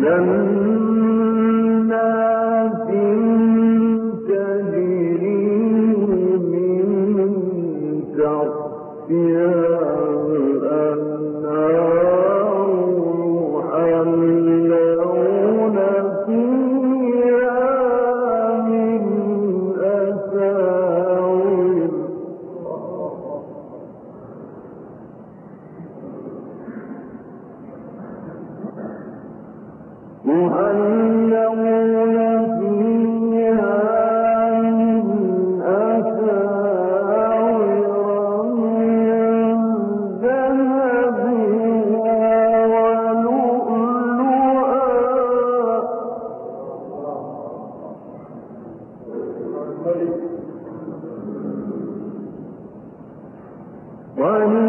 Yeah. وَلِي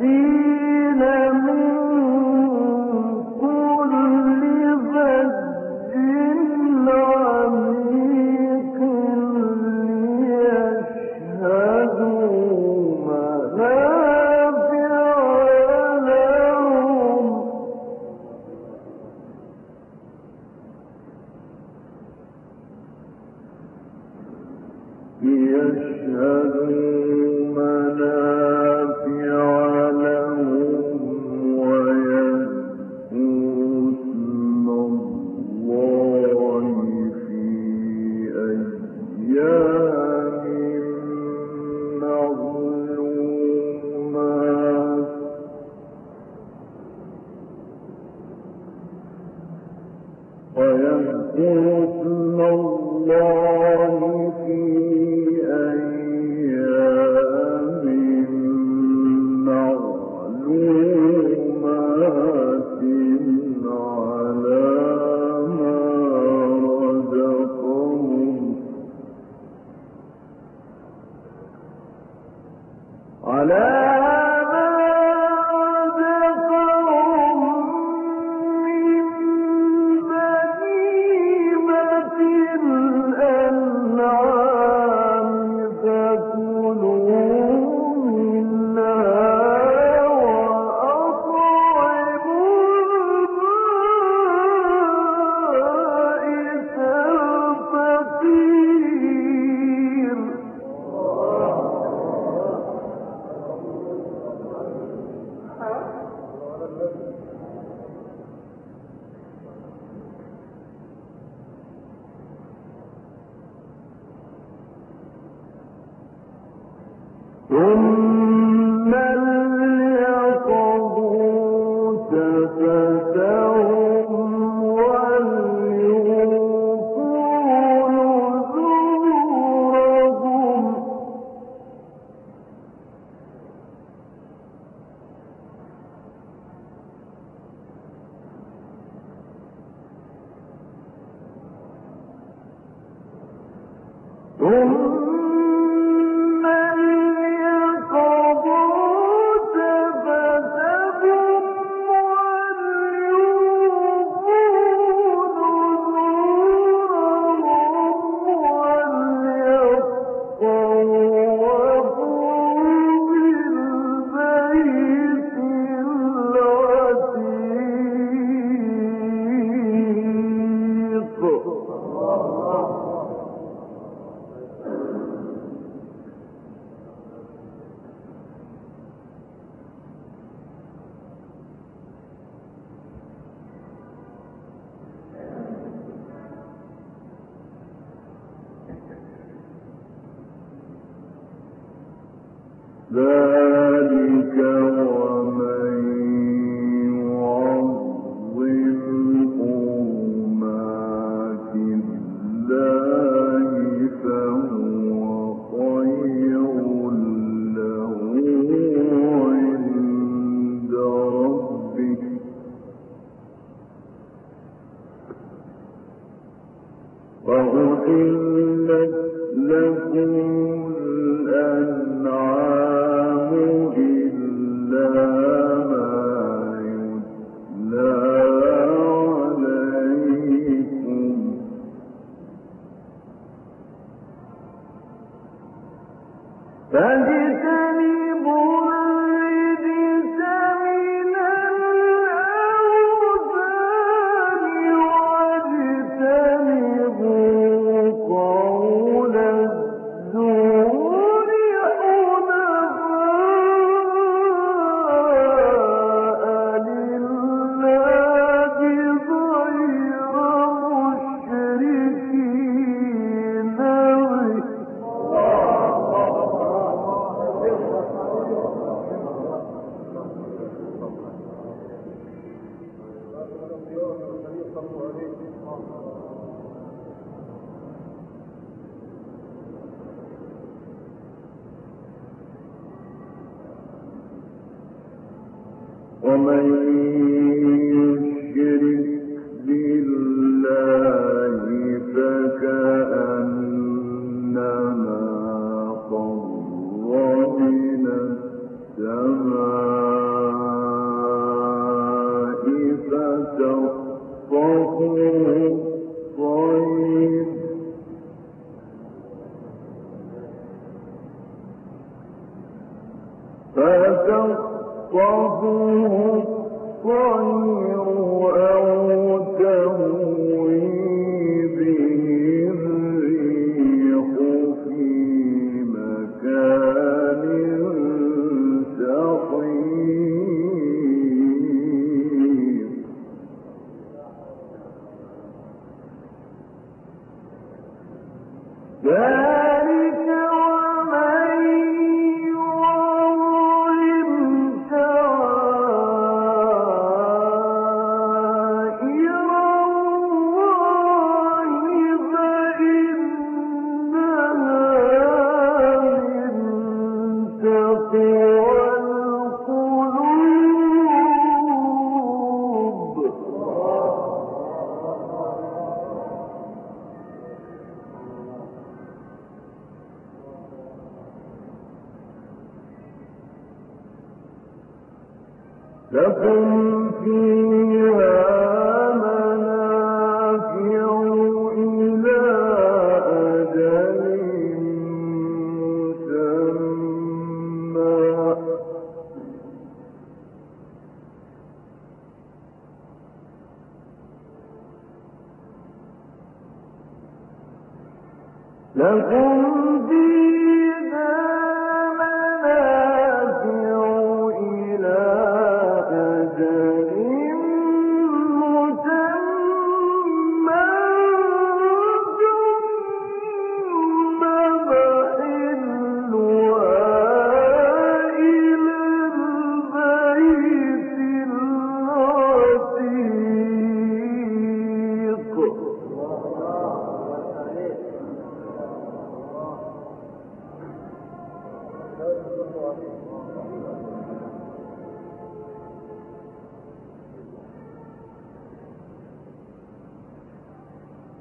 الذين من ثم ومن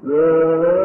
لا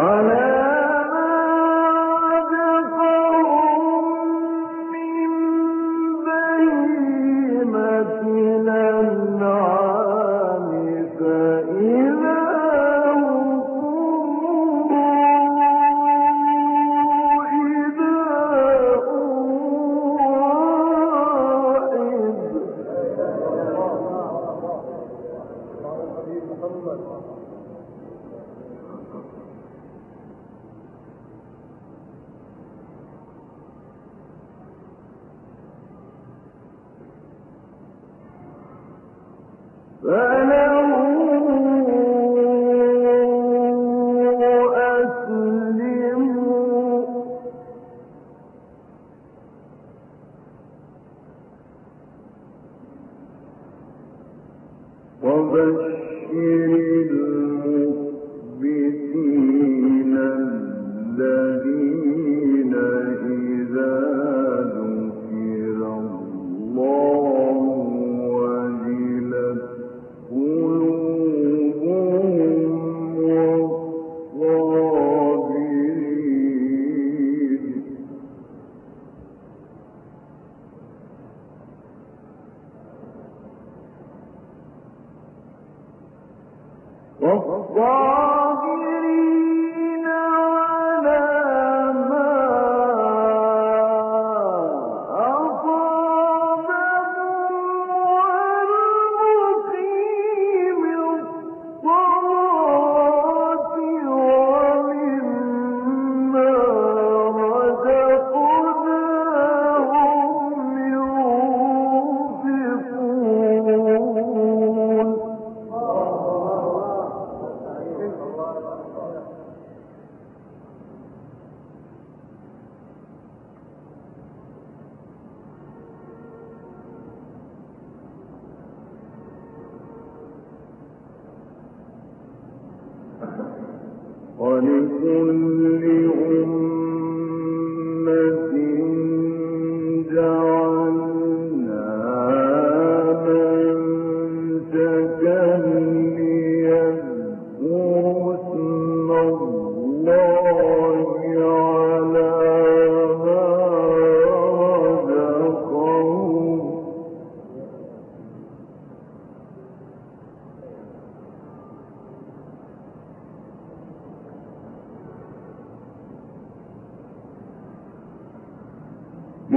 Amen. وبشر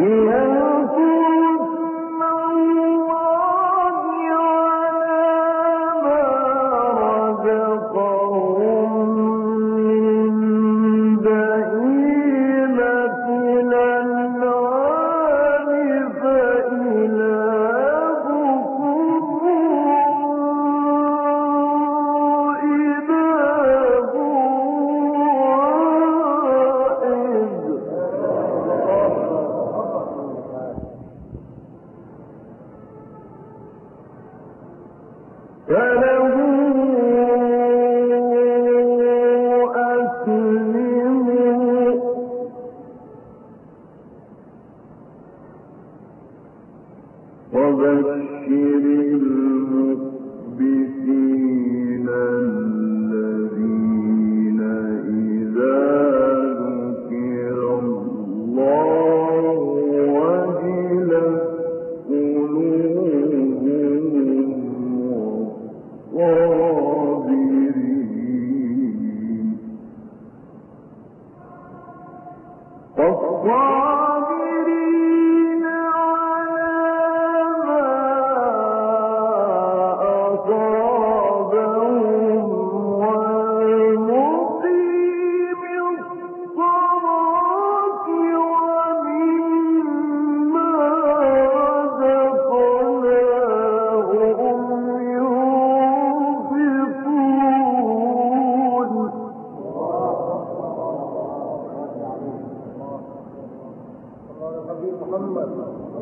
We وبشر المخبتين والبدن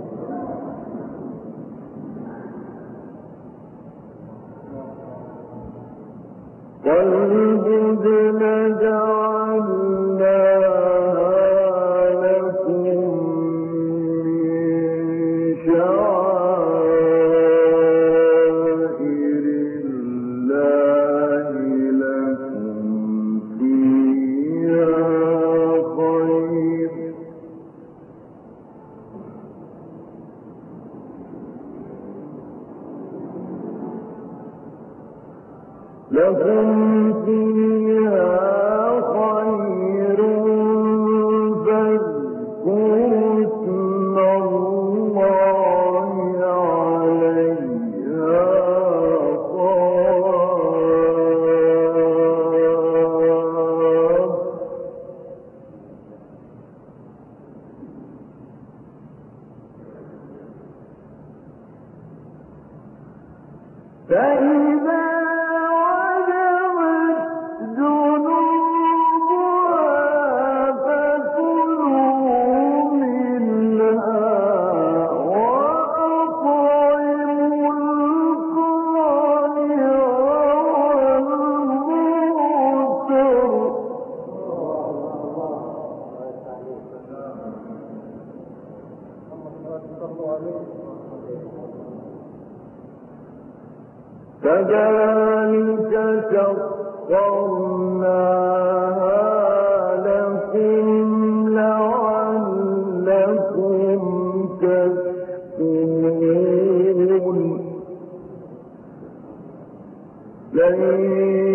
لن